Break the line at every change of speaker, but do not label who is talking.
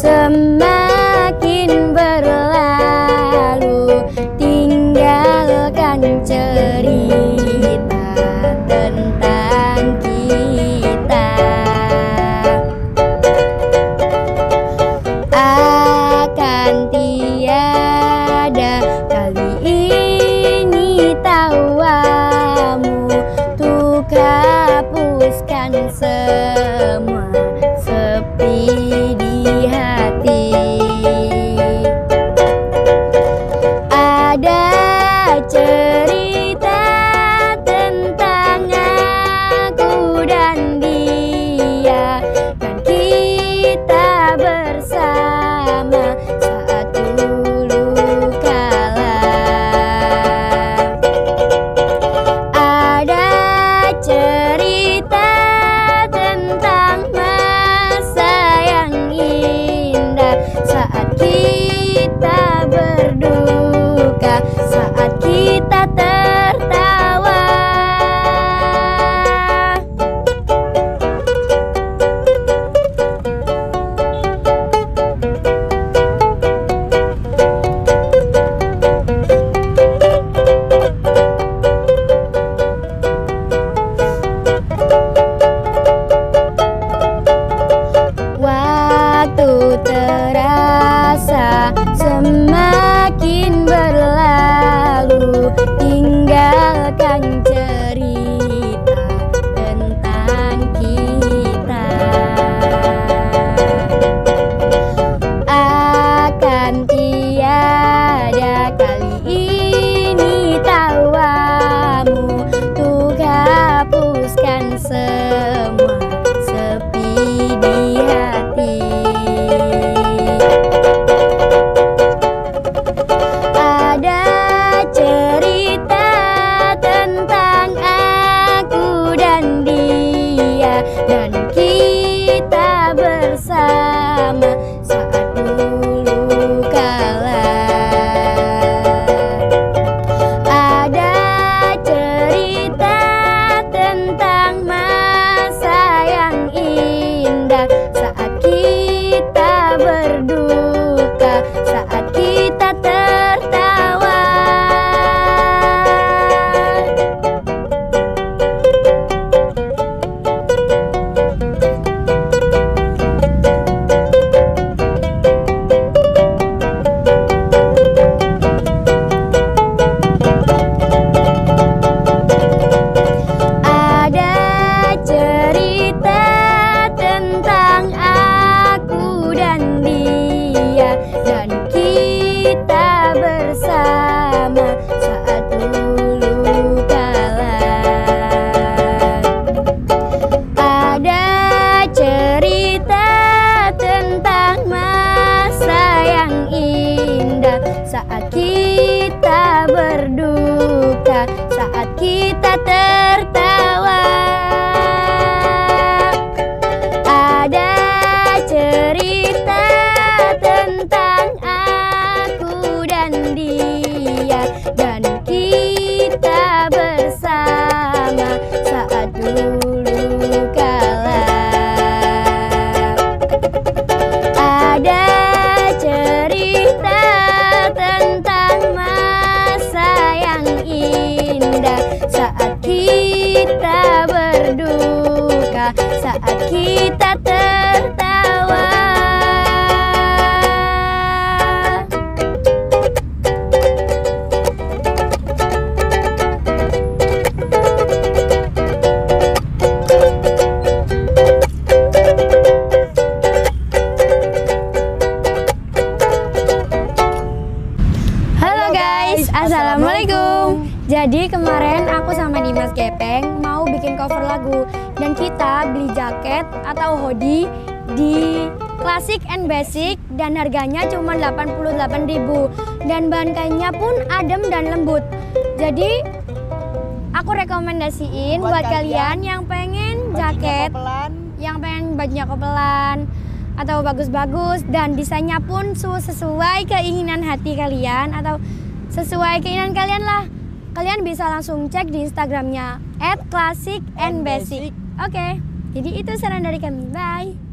some tiada kali saat kita tertawa. Halo guys, assalamualaikum. Jadi kemarin aku sama Dimas bikin cover lagu dan kita beli jaket atau hoodie di Classic and Basic dan harganya cuma 88.000 dan bahan kainnya pun adem dan lembut. Jadi aku rekomendasiin buat,
Buat
kalian,
kalian
yang pengen jaket
kopelan,
yang pengen bajunya kopelan atau bagus-bagus dan desainnya pun su- sesuai keinginan hati kalian atau sesuai keinginan kalian lah. Kalian bisa langsung cek di Instagramnya @classic and basic. Oke, jadi itu saran dari kami. Bye.